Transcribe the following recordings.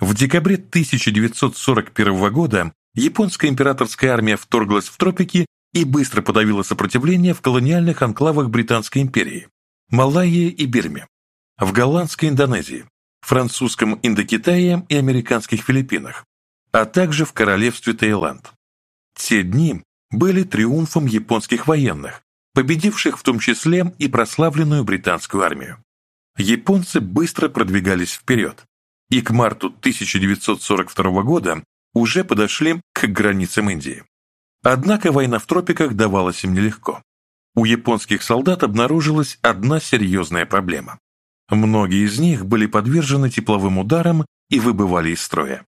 В декабре 1941 года японская императорская армия вторглась в тропики и быстро подавила сопротивление в колониальных анклавах Британской империи, Малайе и Бирме, в голландской Индонезии, французском Индокитае и американских Филиппинах, а также в королевстве Таиланд. Те дни были триумфом японских военных, победивших в том числе и прославленную британскую армию. Японцы быстро продвигались вперед, и к марту 1942 года уже подошли к границам Индии. Однако война в тропиках давалась им нелегко. У японских солдат обнаружилась одна серьезная проблема. Многие из них были подвержены тепловым ударам и выбывали из строя.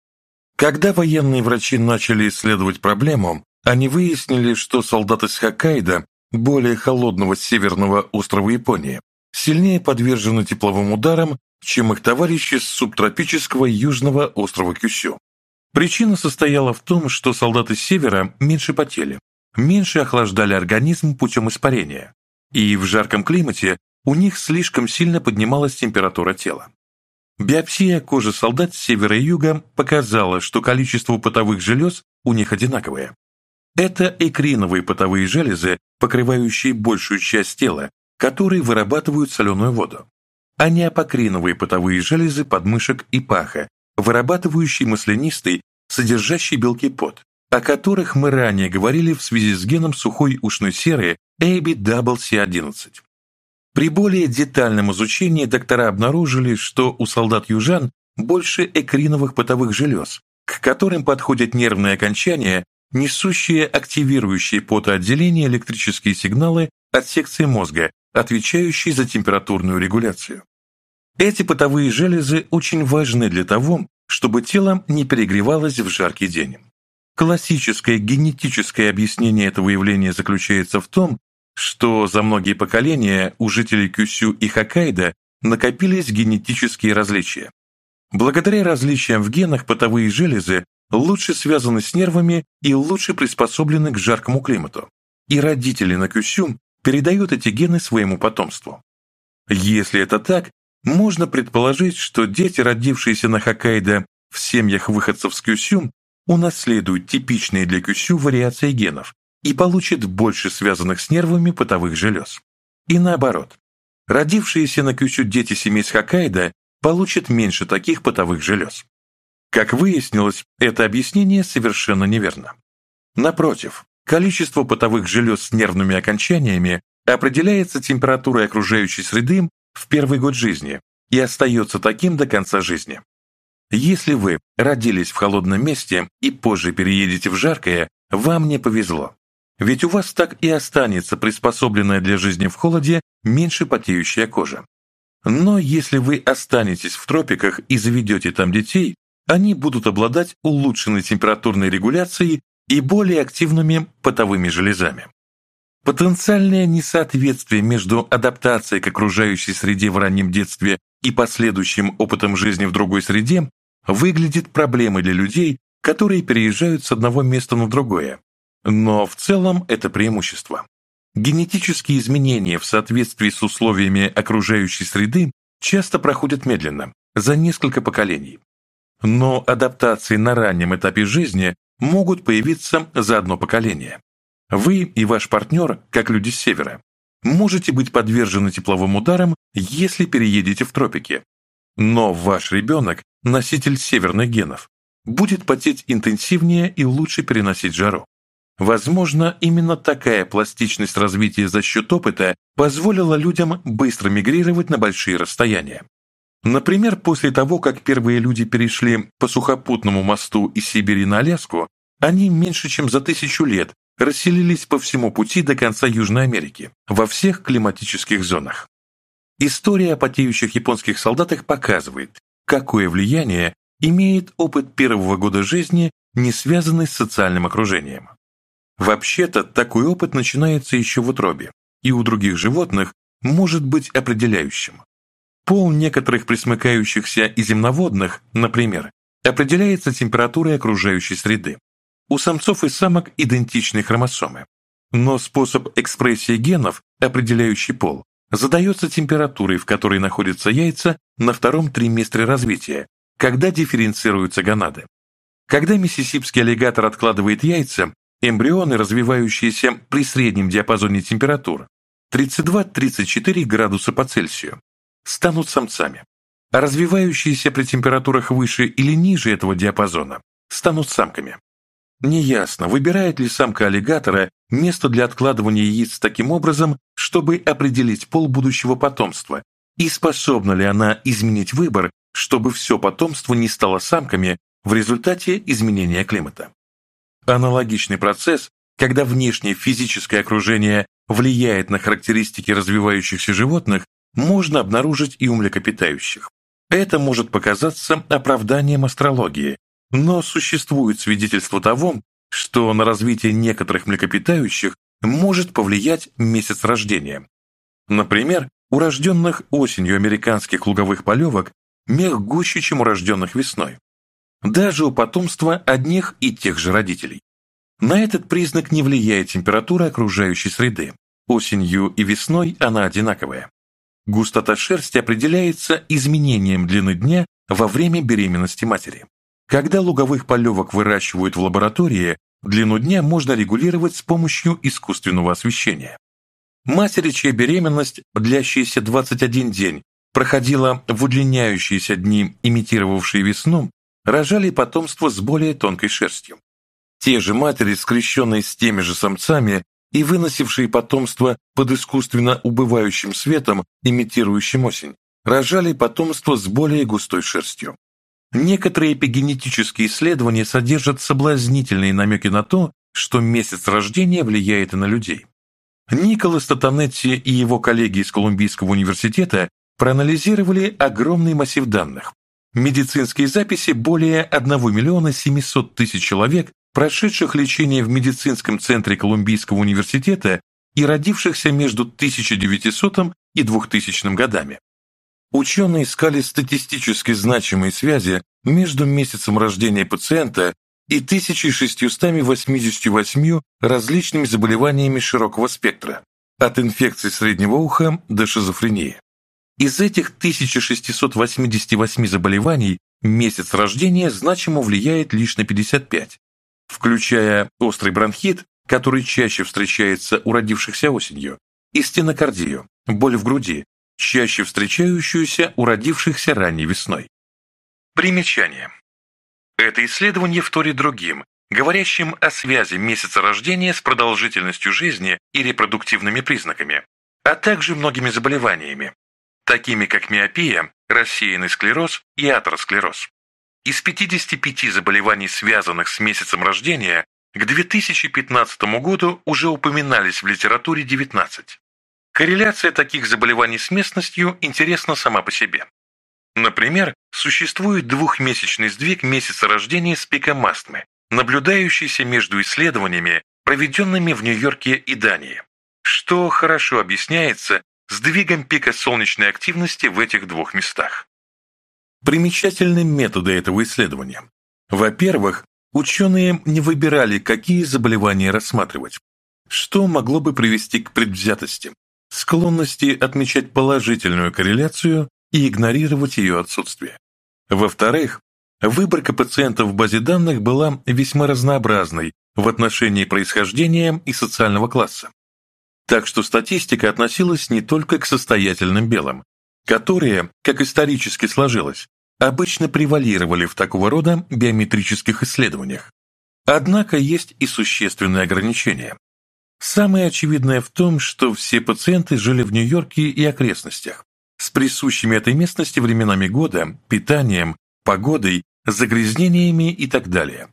Когда военные врачи начали исследовать проблему, они выяснили, что солдаты с Хоккайдо, более холодного северного острова Японии, сильнее подвержены тепловым ударам чем их товарищи с субтропического южного острова Кюсю. Причина состояла в том, что солдаты севера меньше потели, меньше охлаждали организм путем испарения, и в жарком климате у них слишком сильно поднималась температура тела. Биопсия кожи солдат с севера и юга показала, что количество потовых желез у них одинаковое. Это экриновые потовые железы, покрывающие большую часть тела, которые вырабатывают соленую воду а не апокриновые потовые железы подмышек и паха, вырабатывающие маслянистый, содержащий белки пот, о которых мы ранее говорили в связи с геном сухой ушной серы ABWC11. При более детальном изучении доктора обнаружили, что у солдат-южан больше экриновых потовых желез, к которым подходят нервные окончания, несущие активирующие потоотделение электрические сигналы от секции мозга, отвечающей за температурную регуляцию. Эти потовые железы очень важны для того, чтобы тело не перегревалось в жаркий день. Классическое генетическое объяснение этого явления заключается в том, что за многие поколения у жителей Кюсю и Хоккайдо накопились генетические различия. Благодаря различиям в генах потовые железы лучше связаны с нервами и лучше приспособлены к жаркому климату. И родители на Кюсю передают эти гены своему потомству. Если это так, можно предположить, что дети, родившиеся на Хоккайдо в семьях выходцев с Кюсю, унаследуют типичные для Кюсю вариации генов и получат больше связанных с нервами потовых желез. И наоборот, родившиеся на Кюсю дети семей с Хоккайдо получат меньше таких потовых желез. Как выяснилось, это объяснение совершенно неверно. Напротив, Количество потовых желез с нервными окончаниями определяется температурой окружающей среды в первый год жизни и остается таким до конца жизни. Если вы родились в холодном месте и позже переедете в жаркое, вам не повезло. Ведь у вас так и останется приспособленная для жизни в холоде меньше потеющая кожа. Но если вы останетесь в тропиках и заведете там детей, они будут обладать улучшенной температурной регуляцией и более активными потовыми железами. Потенциальное несоответствие между адаптацией к окружающей среде в раннем детстве и последующим опытом жизни в другой среде выглядит проблемой для людей, которые переезжают с одного места на другое. Но в целом это преимущество. Генетические изменения в соответствии с условиями окружающей среды часто проходят медленно, за несколько поколений. Но адаптации на раннем этапе жизни могут появиться за одно поколение. Вы и ваш партнер, как люди с севера, можете быть подвержены тепловым ударам, если переедете в тропики. Но ваш ребенок, носитель северных генов, будет потеть интенсивнее и лучше переносить жару. Возможно, именно такая пластичность развития за счет опыта позволила людям быстро мигрировать на большие расстояния. Например, после того, как первые люди перешли по сухопутному мосту из Сибири на Аляску, они меньше чем за тысячу лет расселились по всему пути до конца Южной Америки, во всех климатических зонах. История о потеющих японских солдатах показывает, какое влияние имеет опыт первого года жизни, не связанный с социальным окружением. Вообще-то, такой опыт начинается еще в утробе, и у других животных может быть определяющим, Пол некоторых пресмыкающихся и земноводных, например, определяется температурой окружающей среды. У самцов и самок идентичны хромосомы. Но способ экспрессии генов, определяющий пол, задается температурой, в которой находятся яйца на втором триместре развития, когда дифференцируются гонады. Когда миссисипский аллигатор откладывает яйца, эмбрионы, развивающиеся при среднем диапазоне температур, 32-34 градуса по Цельсию, станут самцами. Развивающиеся при температурах выше или ниже этого диапазона станут самками. Неясно, выбирает ли самка аллигатора место для откладывания яиц таким образом, чтобы определить пол будущего потомства, и способна ли она изменить выбор, чтобы все потомство не стало самками в результате изменения климата. Аналогичный процесс, когда внешнее физическое окружение влияет на характеристики развивающихся животных, можно обнаружить и у млекопитающих. Это может показаться оправданием астрологии, но существует свидетельство того, что на развитие некоторых млекопитающих может повлиять месяц рождения. Например, у рожденных осенью американских луговых полевок мех гуще, чем у рожденных весной. Даже у потомства одних и тех же родителей. На этот признак не влияет температура окружающей среды. Осенью и весной она одинаковая. Густота шерсти определяется изменением длины дня во время беременности матери. Когда луговых полевок выращивают в лаборатории, длину дня можно регулировать с помощью искусственного освещения. Матери, чья беременность, длящаяся 21 день, проходила в удлиняющиеся дни, имитировавшие весну, рожали потомство с более тонкой шерстью. Те же матери, скрещенные с теми же самцами, и выносившие потомство под искусственно убывающим светом, имитирующим осень, рожали потомство с более густой шерстью. Некоторые эпигенетические исследования содержат соблазнительные намеки на то, что месяц рождения влияет и на людей. Николас Татанетти и его коллеги из Колумбийского университета проанализировали огромный массив данных. Медицинские записи более 1 миллиона 700 тысяч человек прошедших лечение в медицинском центре Колумбийского университета и родившихся между 1900 и 2000 годами. Ученые искали статистически значимые связи между месяцем рождения пациента и 1688 различными заболеваниями широкого спектра, от инфекций среднего уха до шизофрении. Из этих 1688 заболеваний месяц рождения значимо влияет лишь на 55, включая острый бронхит, который чаще встречается у родившихся осенью, и стенокардию, боль в груди, чаще встречающуюся у родившихся ранней весной. Примечание. Это исследование вторит другим, говорящим о связи месяца рождения с продолжительностью жизни и репродуктивными признаками, а также многими заболеваниями, такими как миопия, рассеянный склероз и атеросклероз. Из 55 заболеваний, связанных с месяцем рождения, к 2015 году уже упоминались в литературе 19. Корреляция таких заболеваний с местностью интересна сама по себе. Например, существует двухмесячный сдвиг месяца рождения с пиком астмы, наблюдающийся между исследованиями, проведенными в Нью-Йорке и Дании, что хорошо объясняется сдвигом пика солнечной активности в этих двух местах примечательны методы этого исследования. Во-первых, ученые не выбирали, какие заболевания рассматривать, что могло бы привести к предвзятости, склонности отмечать положительную корреляцию и игнорировать ее отсутствие. Во-вторых, выборка пациентов в базе данных была весьма разнообразной в отношении происхождения и социального класса. Так что статистика относилась не только к состоятельным белым, которые, как исторически сложилось, обычно превалировали в такого рода биометрических исследованиях. Однако есть и существенные ограничения. Самое очевидное в том, что все пациенты жили в Нью-Йорке и окрестностях, с присущими этой местности временами года, питанием, погодой, загрязнениями и так далее.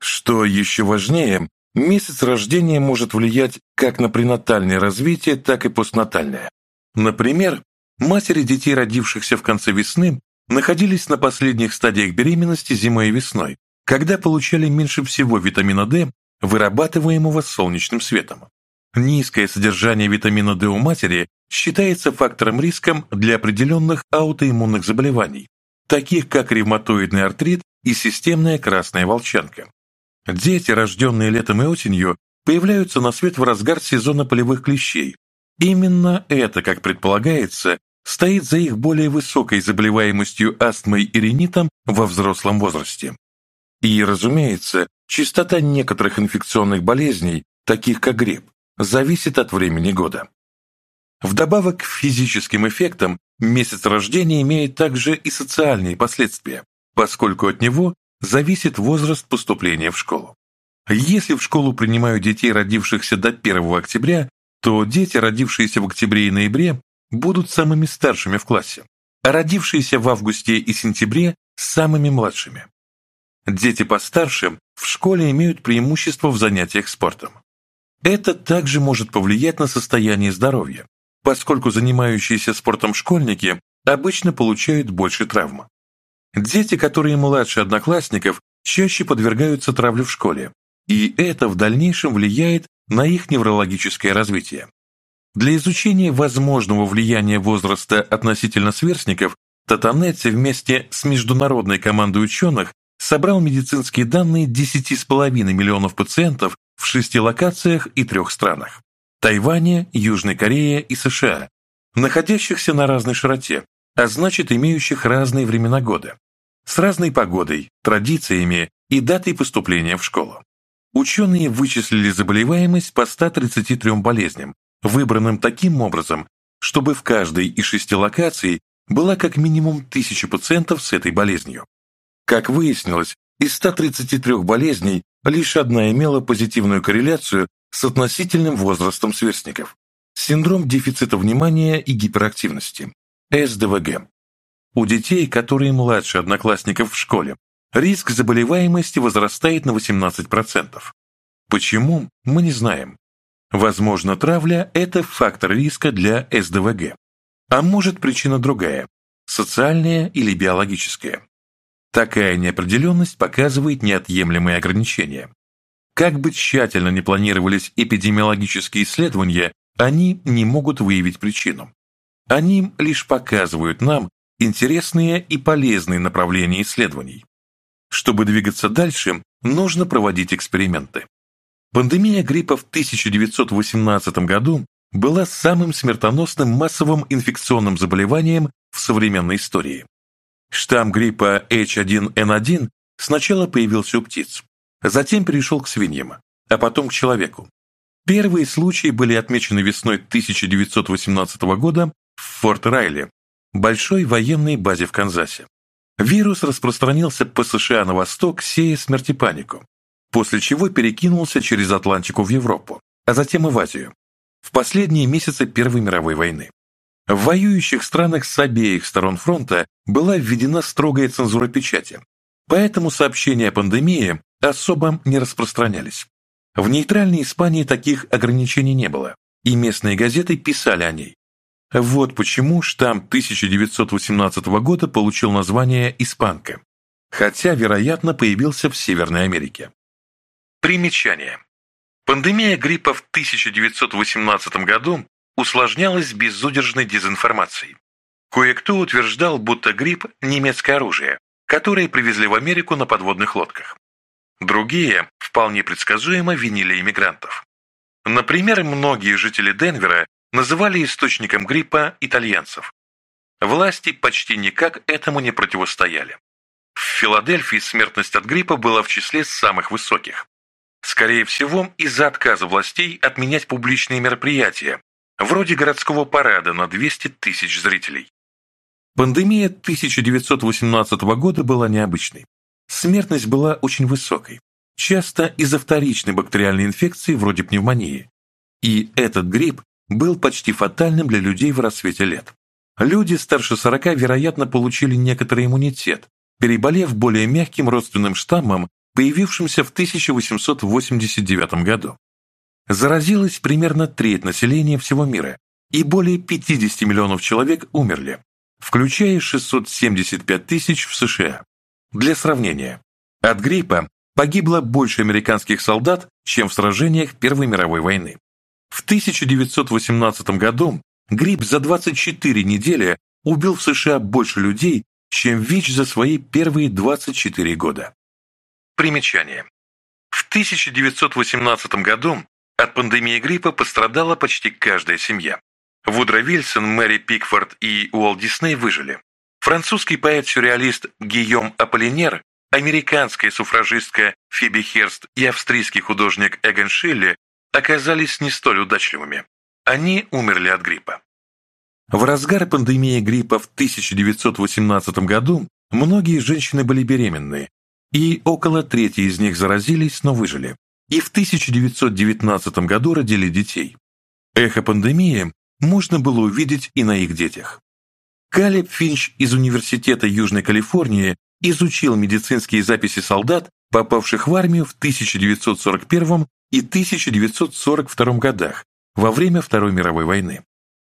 Что еще важнее, месяц рождения может влиять как на пренатальное развитие, так и постнатальное. Например, матери детей, родившихся в конце весны, находились на последних стадиях беременности зимой и весной, когда получали меньше всего витамина D, вырабатываемого солнечным светом. Низкое содержание витамина D у матери считается фактором риском для определенных аутоиммунных заболеваний, таких как ревматоидный артрит и системная красная волчанка. Дети, рожденные летом и осенью, появляются на свет в разгар сезона полевых клещей. Именно это, как предполагается, стоит за их более высокой заболеваемостью астмой и ринитом во взрослом возрасте. И, разумеется, частота некоторых инфекционных болезней, таких как грипп, зависит от времени года. Вдобавок к физическим эффектам месяц рождения имеет также и социальные последствия, поскольку от него зависит возраст поступления в школу. Если в школу принимают детей, родившихся до 1 октября, то дети, родившиеся в октябре и ноябре, будут самыми старшими в классе, а родившиеся в августе и сентябре – самыми младшими. Дети постарше в школе имеют преимущество в занятиях спортом. Это также может повлиять на состояние здоровья, поскольку занимающиеся спортом школьники обычно получают больше травм. Дети, которые младше одноклассников, чаще подвергаются травле в школе, и это в дальнейшем влияет на их неврологическое развитие. Для изучения возможного влияния возраста относительно сверстников Татанетти вместе с международной командой ученых собрал медицинские данные 10,5 миллионов пациентов в шести локациях и трех странах – Тайване, Южной Корее и США, находящихся на разной широте, а значит имеющих разные времена года, с разной погодой, традициями и датой поступления в школу. Ученые вычислили заболеваемость по 133 болезням, выбранным таким образом, чтобы в каждой из шести локаций была как минимум тысяча пациентов с этой болезнью. Как выяснилось, из 133 болезней лишь одна имела позитивную корреляцию с относительным возрастом сверстников – синдром дефицита внимания и гиперактивности – СДВГ. У детей, которые младше одноклассников в школе, риск заболеваемости возрастает на 18%. Почему, мы не знаем, Возможно, травля – это фактор риска для СДВГ. А может, причина другая – социальная или биологическая. Такая неопределенность показывает неотъемлемые ограничения. Как бы тщательно ни планировались эпидемиологические исследования, они не могут выявить причину. Они лишь показывают нам интересные и полезные направления исследований. Чтобы двигаться дальше, нужно проводить эксперименты. Пандемия гриппа в 1918 году была самым смертоносным массовым инфекционным заболеванием в современной истории. Штамм гриппа H1N1 сначала появился у птиц, затем перешел к свиньям, а потом к человеку. Первые случаи были отмечены весной 1918 года в Форт-Райле, большой военной базе в Канзасе. Вирус распространился по США на восток, сея смертепанику, после чего перекинулся через Атлантику в Европу, а затем и в Азию, в последние месяцы Первой мировой войны. В воюющих странах с обеих сторон фронта была введена строгая цензура печати, поэтому сообщения о пандемии особо не распространялись. В нейтральной Испании таких ограничений не было, и местные газеты писали о ней. Вот почему штамм 1918 года получил название «Испанка», хотя, вероятно, появился в Северной Америке. Примечание. Пандемия гриппа в 1918 году усложнялась безудержной дезинформацией. Кое-кто утверждал, будто грипп – немецкое оружие, которое привезли в Америку на подводных лодках. Другие, вполне предсказуемо, винили иммигрантов. Например, многие жители Денвера называли источником гриппа итальянцев. Власти почти никак этому не противостояли. В Филадельфии смертность от гриппа была в числе самых высоких. Скорее всего, из-за отказа властей отменять публичные мероприятия, вроде городского парада на 200 тысяч зрителей. Пандемия 1918 года была необычной. Смертность была очень высокой, часто из-за вторичной бактериальной инфекции вроде пневмонии. И этот грипп был почти фатальным для людей в рассвете лет. Люди старше 40, вероятно, получили некоторый иммунитет, переболев более мягким родственным штаммом появившемся в 1889 году. Заразилось примерно треть населения всего мира, и более 50 миллионов человек умерли, включая 675 тысяч в США. Для сравнения, от гриппа погибло больше американских солдат, чем в сражениях Первой мировой войны. В 1918 году грипп за 24 недели убил в США больше людей, чем ВИЧ за свои первые 24 года. Примечание. В 1918 году от пандемии гриппа пострадала почти каждая семья. Вудро Вильсон, Мэри Пикфорд и Уолт Дисней выжили. Французский поэт-сюрреалист Гийом Аполлинер, американская суфражистка Фиби Херст и австрийский художник Эгон Шилли оказались не столь удачливыми. Они умерли от гриппа. В разгар пандемии гриппа в 1918 году многие женщины были беременны, и около трети из них заразились, но выжили. И в 1919 году родили детей. Эхо пандемии можно было увидеть и на их детях. Калеб Финч из Университета Южной Калифорнии изучил медицинские записи солдат, попавших в армию в 1941 и 1942 годах во время Второй мировой войны.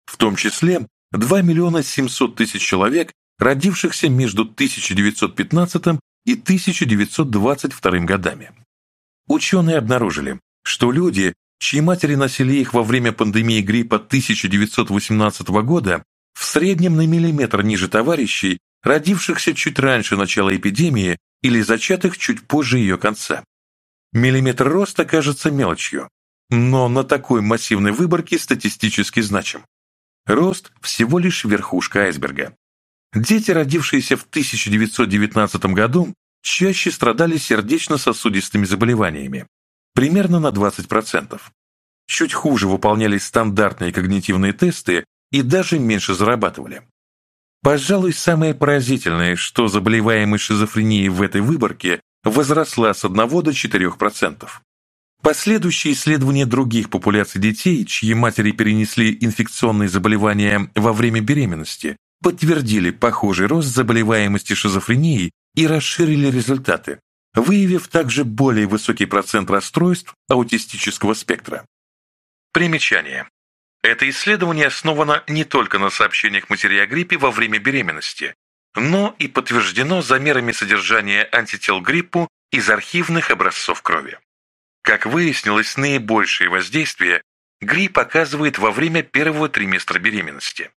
В том числе 2 миллиона 700 тысяч человек, родившихся между 1915 и и 1922 годами. Ученые обнаружили, что люди, чьи матери носили их во время пандемии гриппа 1918 года, в среднем на миллиметр ниже товарищей, родившихся чуть раньше начала эпидемии или зачатых чуть позже ее конца. Миллиметр роста кажется мелочью, но на такой массивной выборке статистически значим. Рост – всего лишь верхушка айсберга. Дети, родившиеся в 1919 году, чаще страдали сердечно-сосудистыми заболеваниями, примерно на 20%. Чуть хуже выполнялись стандартные когнитивные тесты и даже меньше зарабатывали. Пожалуй, самое поразительное, что заболеваемость шизофренией в этой выборке возросла с 1 до 4%. Последующие исследования других популяций детей, чьи матери перенесли инфекционные заболевания во время беременности, подтвердили похожий рост заболеваемости шизофренией и расширили результаты, выявив также более высокий процент расстройств аутистического спектра. Примечание. Это исследование основано не только на сообщениях матери о гриппе во время беременности, но и подтверждено замерами содержания антител гриппу из архивных образцов крови. Как выяснилось, наибольшее воздействие грипп оказывает во время первого триместра беременности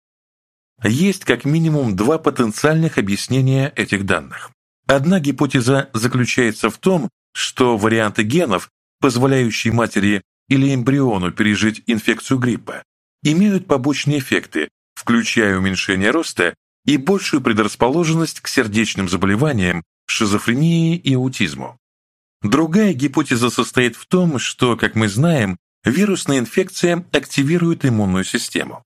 есть как минимум два потенциальных объяснения этих данных. Одна гипотеза заключается в том, что варианты генов, позволяющие матери или эмбриону пережить инфекцию гриппа, имеют побочные эффекты, включая уменьшение роста и большую предрасположенность к сердечным заболеваниям, шизофрении и аутизму. Другая гипотеза состоит в том, что, как мы знаем, вирусная инфекция активирует иммунную систему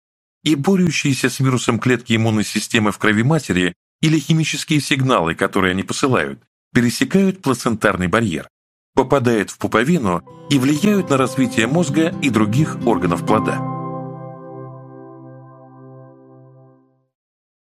и борющиеся с вирусом клетки иммунной системы в крови матери или химические сигналы, которые они посылают, пересекают плацентарный барьер, попадают в пуповину и влияют на развитие мозга и других органов плода.